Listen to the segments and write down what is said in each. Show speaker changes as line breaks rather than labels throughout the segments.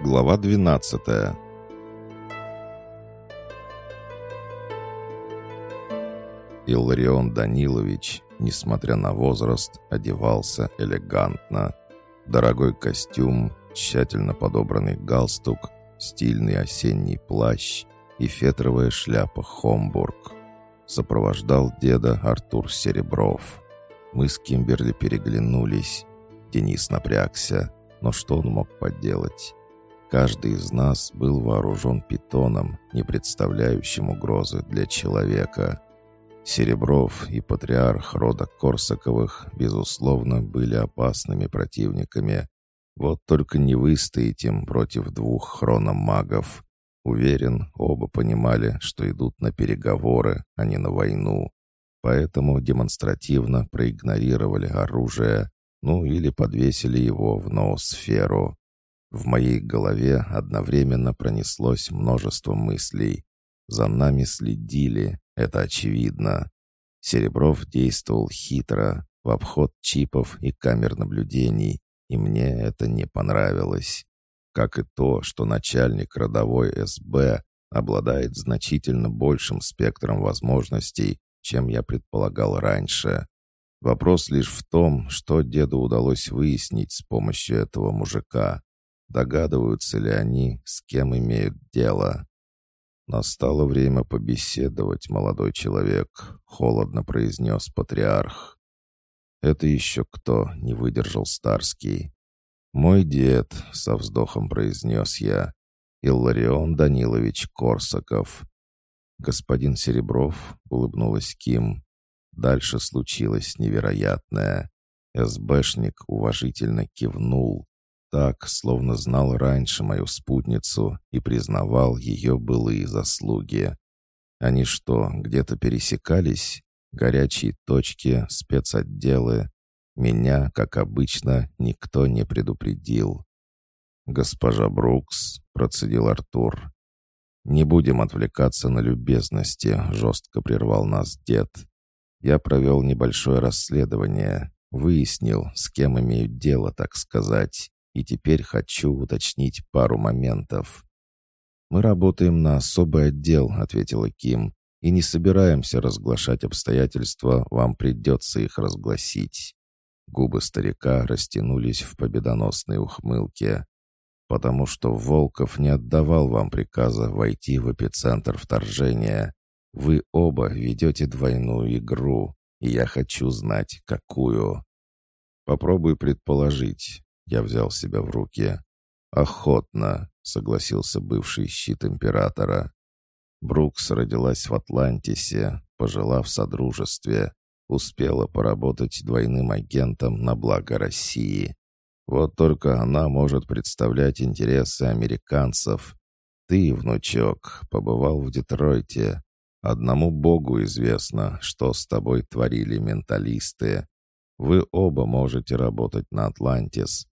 Глава 12 Илларион Данилович, несмотря на возраст, одевался элегантно. Дорогой костюм, тщательно подобранный галстук, стильный осенний плащ и фетровая шляпа «Хомбург». Сопровождал деда Артур Серебров. Мы с Кимберли переглянулись. Денис напрягся, но что он мог поделать? Каждый из нас был вооружен питоном, не представляющим угрозы для человека. Серебров и патриарх рода Корсаковых, безусловно, были опасными противниками. Вот только не выстоять им против двух хрономагов. Уверен, оба понимали, что идут на переговоры, а не на войну. Поэтому демонстративно проигнорировали оружие, ну или подвесили его в ноосферу. В моей голове одновременно пронеслось множество мыслей. За нами следили, это очевидно. Серебров действовал хитро, в обход чипов и камер наблюдений, и мне это не понравилось. Как и то, что начальник родовой СБ обладает значительно большим спектром возможностей, чем я предполагал раньше. Вопрос лишь в том, что деду удалось выяснить с помощью этого мужика. Догадываются ли они, с кем имеют дело? «Настало время побеседовать, молодой человек», — холодно произнес патриарх. «Это еще кто?» — не выдержал Старский. «Мой дед», — со вздохом произнес я, — «Илларион Данилович Корсаков». «Господин Серебров», — улыбнулась Ким, Дальше случилось невероятное. СБшник уважительно кивнул, так, словно знал раньше мою спутницу и признавал ее былые заслуги. Они что, где-то пересекались? Горячие точки, спецотделы? Меня, как обычно, никто не предупредил. «Госпожа Брукс», — процедил Артур. «Не будем отвлекаться на любезности», — жестко прервал нас дед. Я провел небольшое расследование, выяснил, с кем имею дело, так сказать, и теперь хочу уточнить пару моментов. «Мы работаем на особый отдел», — ответила Ким, «и не собираемся разглашать обстоятельства, вам придется их разгласить». Губы старика растянулись в победоносной ухмылке. «Потому что Волков не отдавал вам приказа войти в эпицентр вторжения. Вы оба ведете двойную игру, и я хочу знать, какую. Попробуй предположить. Я взял себя в руки. Охотно, согласился бывший щит императора. Брукс родилась в Атлантисе, пожила в Содружестве, успела поработать двойным агентом на благо России. Вот только она может представлять интересы американцев. Ты, внучок, побывал в Детройте, Одному Богу известно, что с тобой творили менталисты. Вы оба можете работать на Атлантис.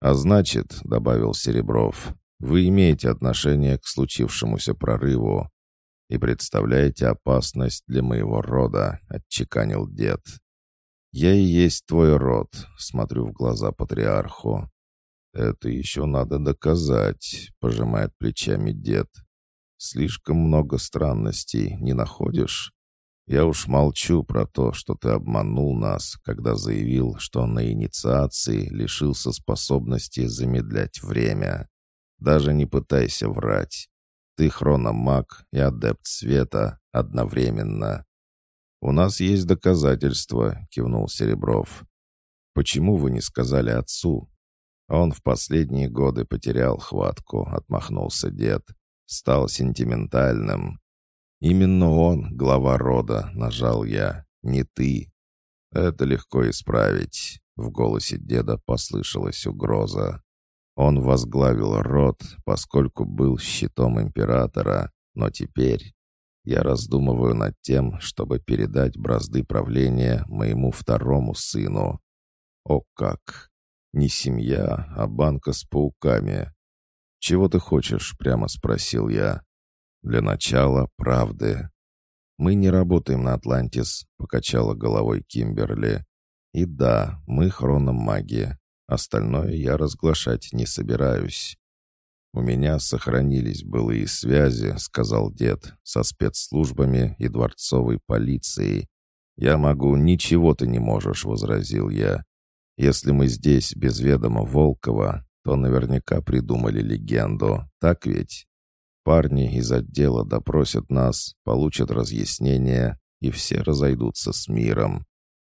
А значит, — добавил Серебров, — вы имеете отношение к случившемуся прорыву и представляете опасность для моего рода, — отчеканил дед. «Я и есть твой род», — смотрю в глаза патриарху. «Это еще надо доказать», — пожимает плечами дед. Слишком много странностей, не находишь? Я уж молчу про то, что ты обманул нас, когда заявил, что на инициации лишился способности замедлять время. Даже не пытайся врать. Ты хрономаг и адепт света одновременно. «У нас есть доказательства», — кивнул Серебров. «Почему вы не сказали отцу?» Он в последние годы потерял хватку, отмахнулся дед стал сентиментальным. Именно он, глава рода, нажал я, не ты. Это легко исправить. В голосе деда послышалась угроза. Он возглавил род, поскольку был щитом императора, но теперь я раздумываю над тем, чтобы передать бразды правления моему второму сыну. О как! Не семья, а банка с пауками. «Чего ты хочешь?» — прямо спросил я. «Для начала правды». «Мы не работаем на Атлантис», — покачала головой Кимберли. «И да, мы хрономаги. Остальное я разглашать не собираюсь». «У меня сохранились былые связи», — сказал дед, «со спецслужбами и дворцовой полицией. Я могу, ничего ты не можешь», — возразил я. «Если мы здесь без ведома Волкова, то наверняка придумали легенду, так ведь? Парни из отдела допросят нас, получат разъяснение, и все разойдутся с миром.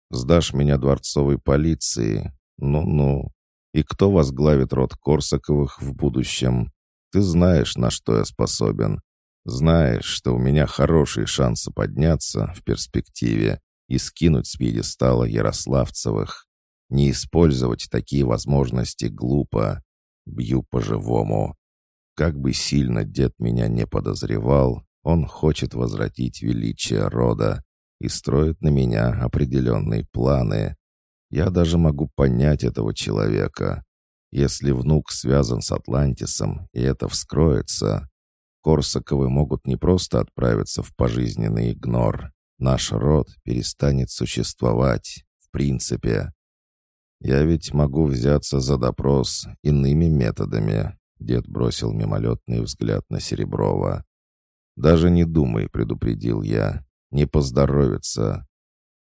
Сдашь меня дворцовой полиции? Ну-ну. И кто возглавит род Корсаковых в будущем? Ты знаешь, на что я способен. Знаешь, что у меня хорошие шансы подняться в перспективе и скинуть с пьедестала Ярославцевых. Не использовать такие возможности глупо. Бью по-живому. Как бы сильно дед меня не подозревал, он хочет возвратить величие рода и строит на меня определенные планы. Я даже могу понять этого человека. Если внук связан с Атлантисом, и это вскроется, Корсаковы могут не просто отправиться в пожизненный игнор. Наш род перестанет существовать, в принципе. Я ведь могу взяться за допрос иными методами. Дед бросил мимолетный взгляд на Сереброва. «Даже не думай», — предупредил я. «Не поздоровится.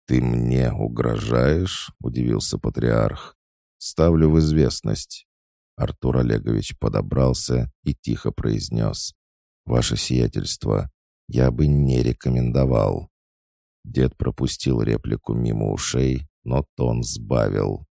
«Ты мне угрожаешь?» — удивился патриарх. «Ставлю в известность». Артур Олегович подобрался и тихо произнес. «Ваше сиятельство, я бы не рекомендовал». Дед пропустил реплику мимо ушей, но тон сбавил.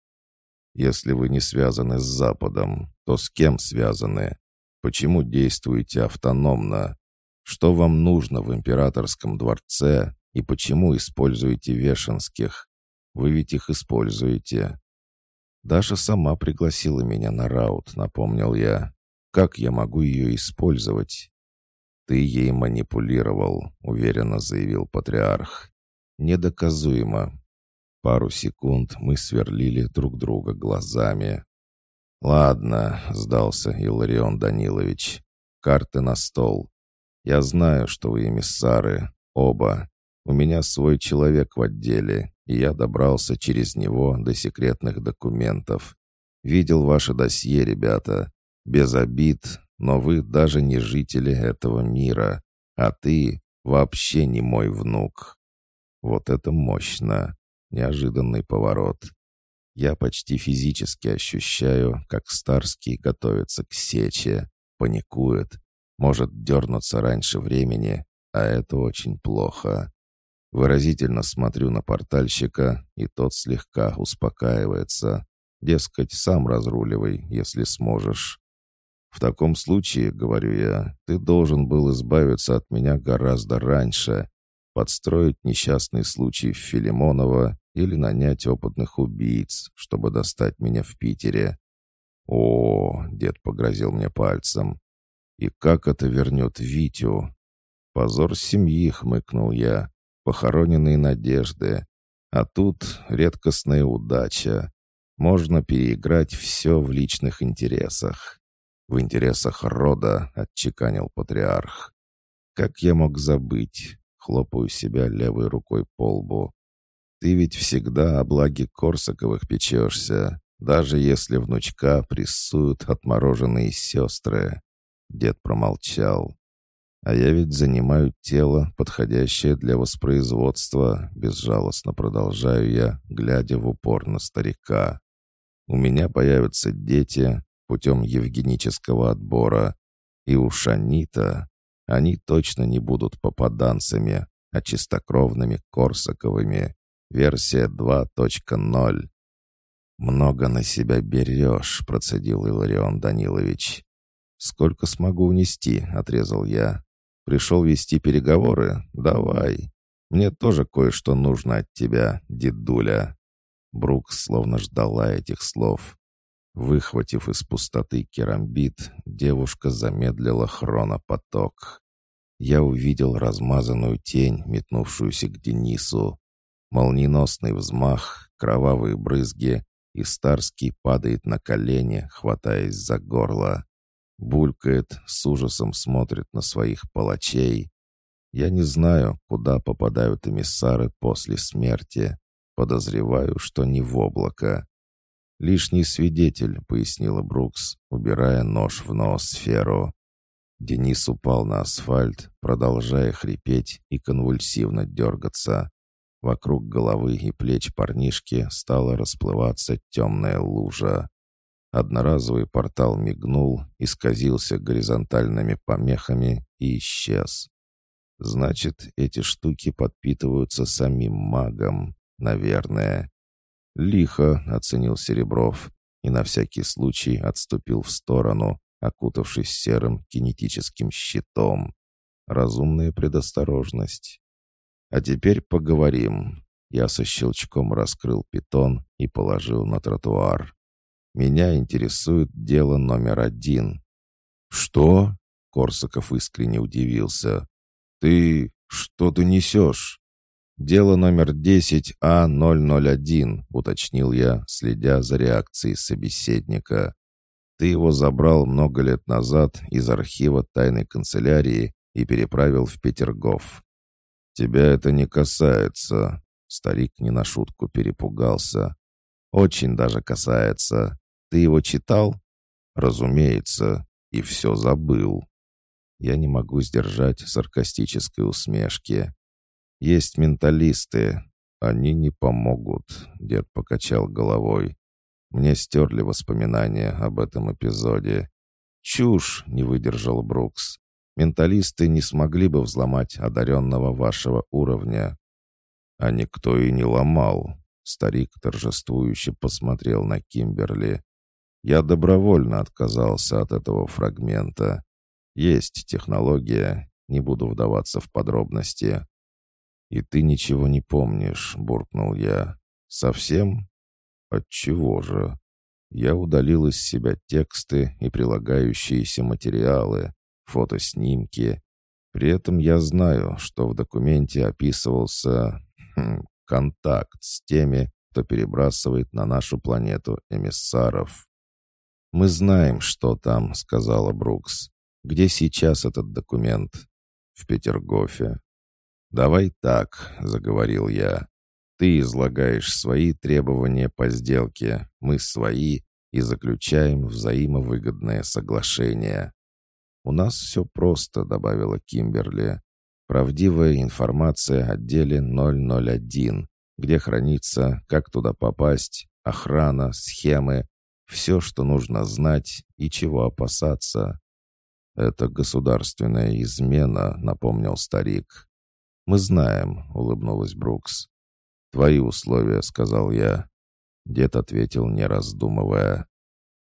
«Если вы не связаны с Западом, то с кем связаны? Почему действуете автономно? Что вам нужно в императорском дворце и почему используете вешенских? Вы ведь их используете. Даша сама пригласила меня на раут, напомнил я. Как я могу ее использовать? Ты ей манипулировал, уверенно заявил патриарх. Недоказуемо. Пару секунд мы сверлили друг друга глазами. «Ладно», — сдался Иларион Данилович. «Карты на стол. Я знаю, что вы эмиссары, оба. У меня свой человек в отделе, и я добрался через него до секретных документов. Видел ваше досье, ребята. Без обид, но вы даже не жители этого мира, а ты вообще не мой внук. Вот это мощно. Неожиданный поворот. Я почти физически ощущаю, как Старский готовится к сече, паникует, может дернуться раньше времени, а это очень плохо. Выразительно смотрю на портальщика, и тот слегка успокаивается. Дескать, сам разруливай, если сможешь. В таком случае, говорю я, ты должен был избавиться от меня гораздо раньше, подстроить несчастный случай Филимонова или нанять опытных убийц, чтобы достать меня в Питере. О, дед погрозил мне пальцем. И как это вернет Витю? Позор семьи, хмыкнул я похороненные надежды. А тут редкостная удача. Можно переиграть все в личных интересах. В интересах рода, отчеканил патриарх. Как я мог забыть? Хлопаю себя левой рукой по лбу. Ты ведь всегда о благе Корсаковых печешься, даже если внучка прессуют отмороженные сестры. Дед промолчал. А я ведь занимаю тело, подходящее для воспроизводства, безжалостно продолжаю я, глядя в упор на старика. У меня появятся дети путем евгенического отбора, и у Шанита они точно не будут попаданцами, а чистокровными Корсаковыми. Версия 2.0. «Много на себя берешь», — процедил Иларион Данилович. «Сколько смогу унести?» — отрезал я. Пришел вести переговоры? Давай. Мне тоже кое-что нужно от тебя, дедуля». Брук словно ждала этих слов. Выхватив из пустоты керамбит, девушка замедлила хронопоток. Я увидел размазанную тень, метнувшуюся к Денису. Молниеносный взмах, кровавые брызги, и Старский падает на колени, хватаясь за горло. Булькает, с ужасом смотрит на своих палачей. Я не знаю, куда попадают эмиссары после смерти. Подозреваю, что не в облако. «Лишний свидетель», — пояснила Брукс, убирая нож в ноосферу. Денис упал на асфальт, продолжая хрипеть и конвульсивно дергаться. Вокруг головы и плеч парнишки стала расплываться темная лужа. Одноразовый портал мигнул, исказился горизонтальными помехами и исчез. Значит, эти штуки подпитываются самим магом, наверное. «Лихо», — оценил Серебров, и на всякий случай отступил в сторону, окутавшись серым кинетическим щитом. Разумная предосторожность. «А теперь поговорим». Я со щелчком раскрыл питон и положил на тротуар. «Меня интересует дело номер один». «Что?» — Корсаков искренне удивился. «Ты... что ты несешь?» «Дело номер 10А001», — уточнил я, следя за реакцией собеседника. «Ты его забрал много лет назад из архива тайной канцелярии и переправил в Петергоф. Тебя это не касается». Старик не на шутку перепугался. «Очень даже касается. Ты его читал?» «Разумеется. И все забыл». Я не могу сдержать саркастической усмешки. Есть менталисты. Они не помогут, дед покачал головой. Мне стерли воспоминания об этом эпизоде. Чушь, не выдержал Брукс. Менталисты не смогли бы взломать одаренного вашего уровня. А никто и не ломал. Старик торжествующе посмотрел на Кимберли. Я добровольно отказался от этого фрагмента. Есть технология, не буду вдаваться в подробности. «И ты ничего не помнишь», — буркнул я. «Совсем? Отчего же?» Я удалил из себя тексты и прилагающиеся материалы, фотоснимки. При этом я знаю, что в документе описывался хм, контакт с теми, кто перебрасывает на нашу планету эмиссаров. «Мы знаем, что там», — сказала Брукс. «Где сейчас этот документ?» «В Петергофе. «Давай так», — заговорил я. «Ты излагаешь свои требования по сделке, мы свои, и заключаем взаимовыгодное соглашение». «У нас все просто», — добавила Кимберли. «Правдивая информация о деле 001, где хранится, как туда попасть, охрана, схемы, все, что нужно знать и чего опасаться». «Это государственная измена», — напомнил старик. «Мы знаем», — улыбнулась Брукс. «Твои условия», — сказал я. Дед ответил, не раздумывая.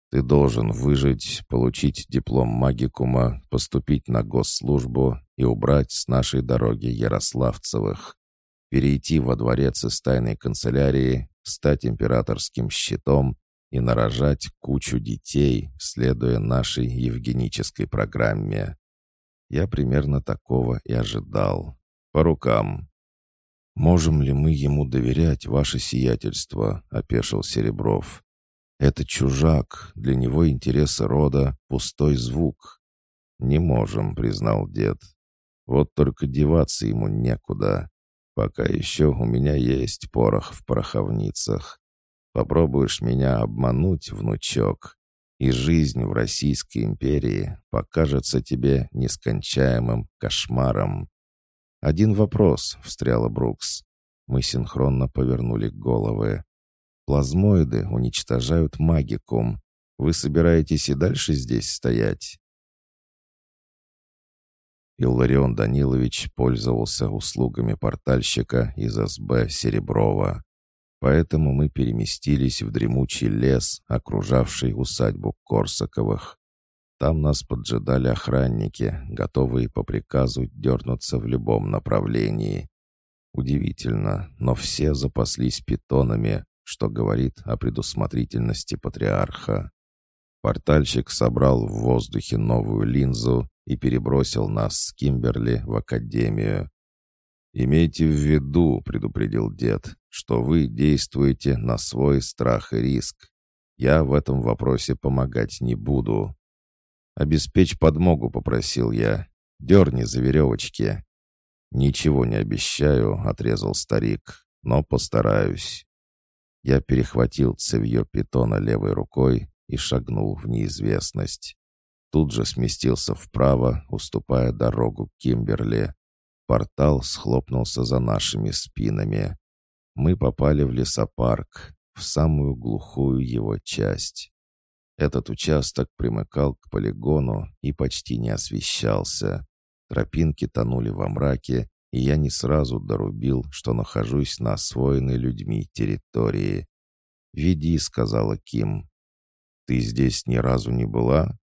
«Ты должен выжить, получить диплом магикума, поступить на госслужбу и убрать с нашей дороги Ярославцевых, перейти во дворец из тайной канцелярии, стать императорским щитом и нарожать кучу детей, следуя нашей евгенической программе. Я примерно такого и ожидал. По рукам. «Можем ли мы ему доверять, ваше сиятельство?» — опешил Серебров. «Это чужак, для него интересы рода — пустой звук». «Не можем», — признал дед. «Вот только деваться ему некуда. Пока еще у меня есть порох в пороховницах. Попробуешь меня обмануть, внучок, и жизнь в Российской империи покажется тебе нескончаемым кошмаром. «Один вопрос», — встряла Брукс. Мы синхронно повернули головы. «Плазмоиды уничтожают магикум. Вы собираетесь и дальше здесь стоять?» Илларион Данилович пользовался услугами портальщика из СБ Сереброва. Поэтому мы переместились в дремучий лес, окружавший усадьбу Корсаковых. Там нас поджидали охранники, готовые по приказу дернуться в любом направлении. Удивительно, но все запаслись питонами, что говорит о предусмотрительности патриарха. Портальщик собрал в воздухе новую линзу и перебросил нас с Кимберли в академию. «Имейте в виду», — предупредил дед, — «что вы действуете на свой страх и риск. Я в этом вопросе помогать не буду, «Обеспечь подмогу», — попросил я. «Дерни за веревочки». «Ничего не обещаю», — отрезал старик, — «но постараюсь». Я перехватил цевье питона левой рукой и шагнул в неизвестность. Тут же сместился вправо, уступая дорогу Кимберли. Портал схлопнулся за нашими спинами. Мы попали в лесопарк, в самую глухую его часть. Этот участок примыкал к полигону и почти не освещался. Тропинки тонули во мраке, и я не сразу дорубил, что нахожусь на освоенной людьми территории. «Веди», — сказала Ким. «Ты здесь ни разу не была?»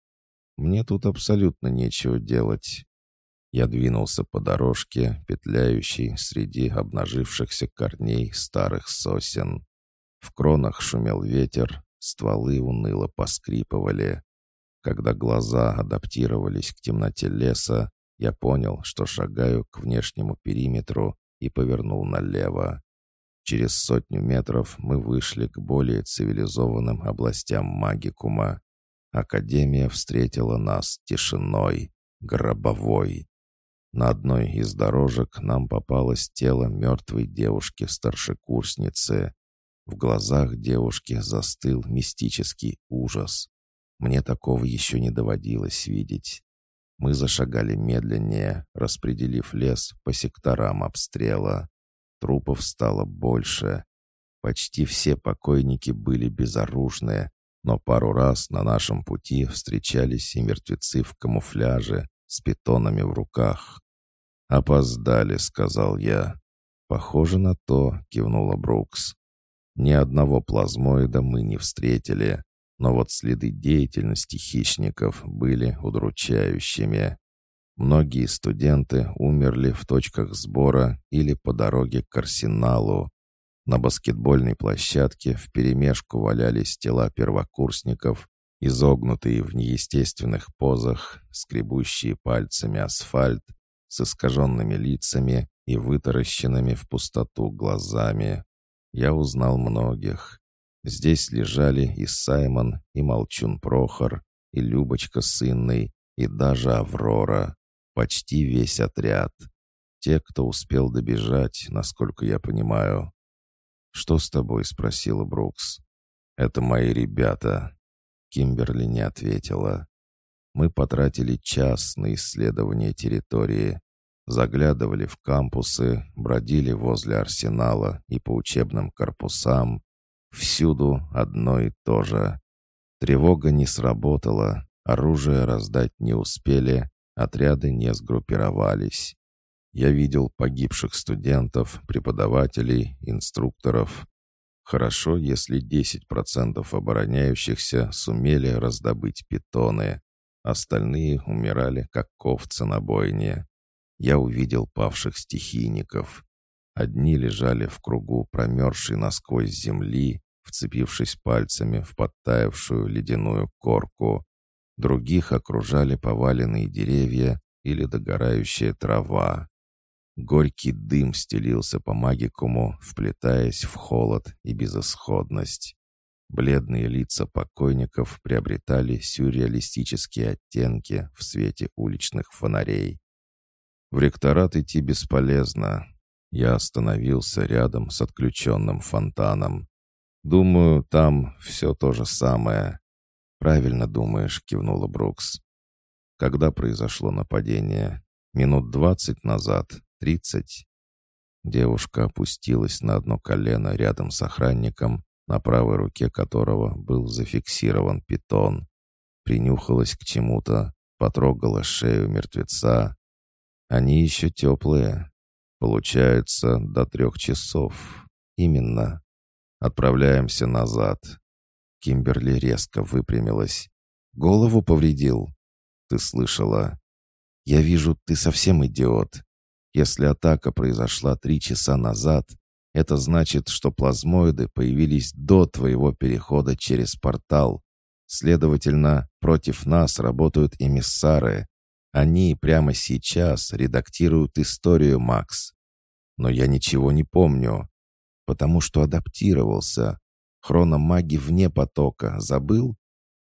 «Мне тут абсолютно нечего делать». Я двинулся по дорожке, петляющей среди обнажившихся корней старых сосен. В кронах шумел ветер, стволы уныло поскрипывали. Когда глаза адаптировались к темноте леса, я понял, что шагаю к внешнему периметру и повернул налево. Через сотню метров мы вышли к более цивилизованным областям магикума. Академия встретила нас тишиной, гробовой. На одной из дорожек нам попалось тело мертвой девушки-старшекурсницы. В глазах девушки застыл мистический ужас. Мне такого еще не доводилось видеть. Мы зашагали медленнее, распределив лес по секторам обстрела. Трупов стало больше. Почти все покойники были безоружные, но пару раз на нашем пути встречались и мертвецы в камуфляже с питонами в руках. «Опоздали», — сказал я. «Похоже на то», — кивнула Брукс. «Ни одного плазмоида мы не встретили но вот следы деятельности хищников были удручающими. Многие студенты умерли в точках сбора или по дороге к арсеналу. На баскетбольной площадке вперемешку валялись тела первокурсников, изогнутые в неестественных позах, скребущие пальцами асфальт, с искаженными лицами и вытаращенными в пустоту глазами. Я узнал многих. Здесь лежали и Саймон, и Молчун Прохор, и Любочка с Инной, и даже Аврора. Почти весь отряд. Те, кто успел добежать, насколько я понимаю. «Что с тобой?» — спросила Брукс. «Это мои ребята». Кимберли не ответила. Мы потратили час на исследование территории. Заглядывали в кампусы, бродили возле арсенала и по учебным корпусам, Всюду одно и то же. Тревога не сработала, оружие раздать не успели, отряды не сгруппировались. Я видел погибших студентов, преподавателей, инструкторов. Хорошо, если 10% обороняющихся сумели раздобыть питоны. Остальные умирали, как ковцы на бойне. Я увидел павших стихийников. Одни лежали в кругу промерзшей насквозь земли, вцепившись пальцами в подтаявшую ледяную корку. Других окружали поваленные деревья или догорающая трава. Горький дым стелился по магикуму, вплетаясь в холод и безысходность. Бледные лица покойников приобретали сюрреалистические оттенки в свете уличных фонарей. В ректорат идти бесполезно. Я остановился рядом с отключенным фонтаном. «Думаю, там все то же самое». «Правильно думаешь», — кивнула Брукс. «Когда произошло нападение? Минут двадцать назад? Тридцать?» Девушка опустилась на одно колено рядом с охранником, на правой руке которого был зафиксирован питон. Принюхалась к чему-то, потрогала шею мертвеца. «Они еще теплые», Получается, до трех часов. Именно. Отправляемся назад. Кимберли резко выпрямилась. Голову повредил. Ты слышала? Я вижу, ты совсем идиот. Если атака произошла три часа назад, это значит, что плазмоиды появились до твоего перехода через портал. Следовательно, против нас работают эмиссары. Они прямо сейчас редактируют историю, Макс. Но я ничего не помню, потому что адаптировался. Хрономаги вне потока, забыл?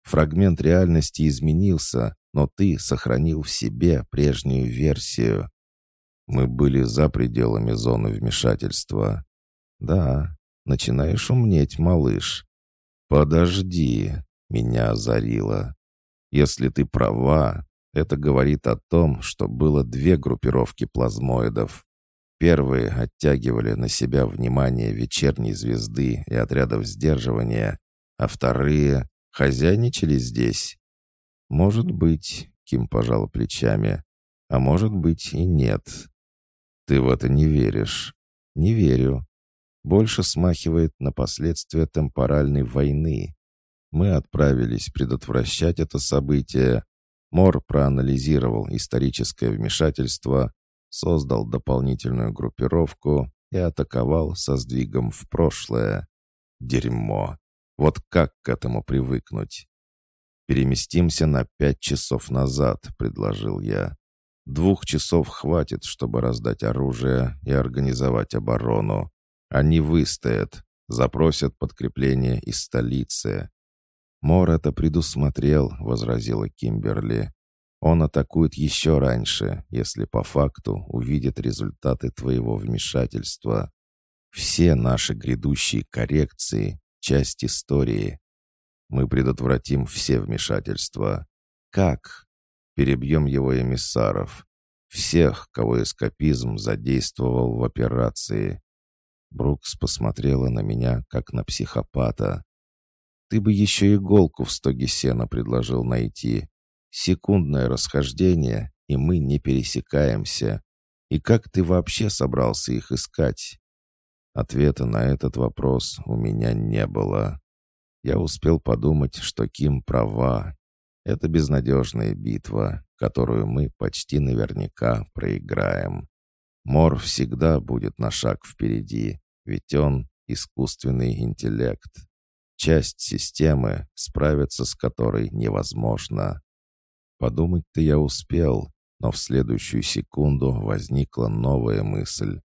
Фрагмент реальности изменился, но ты сохранил в себе прежнюю версию. Мы были за пределами зоны вмешательства. Да, Начинаешь умнеть, малыш. Подожди, меня озарило. Если ты права, это говорит о том, что было две группировки плазмоидов. Первые оттягивали на себя внимание вечерней звезды и отрядов сдерживания, а вторые хозяйничали здесь. Может быть, Ким пожал плечами, а может быть и нет. Ты в это не веришь. Не верю. Больше смахивает на последствия темпоральной войны. Мы отправились предотвращать это событие. Мор проанализировал историческое вмешательство, создал дополнительную группировку и атаковал со сдвигом в прошлое. Дерьмо. Вот как к этому привыкнуть? «Переместимся на пять часов назад», — предложил я. «Двух часов хватит, чтобы раздать оружие и организовать оборону. Они выстоят, запросят подкрепление из столицы. «Мор это предусмотрел», — возразила Кимберли. «Он атакует еще раньше, если по факту увидит результаты твоего вмешательства. Все наши грядущие коррекции — часть истории. Мы предотвратим все вмешательства. Как? Перебьем его эмиссаров. Всех, кого эскапизм задействовал в операции. Брукс посмотрела на меня, как на психопата. «Ты бы еще иголку в стоге сена предложил найти. Секундное расхождение, и мы не пересекаемся. И как ты вообще собрался их искать?» Ответа на этот вопрос у меня не было. Я успел подумать, что Ким права. Это безнадежная битва, которую мы почти наверняка проиграем. Мор всегда будет на шаг впереди, ведь он — искусственный интеллект. Часть системы, справиться с которой невозможно. Подумать-то я успел, но в следующую секунду возникла новая мысль.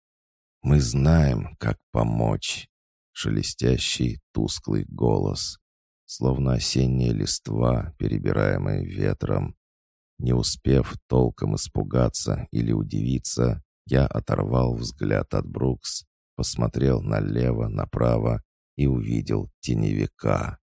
«Мы знаем, как помочь». Шелестящий, тусклый голос, словно осенняя листва, перебираемая ветром. Не успев толком испугаться или удивиться, я оторвал взгляд от Брукс, посмотрел налево, направо и увидел теневика.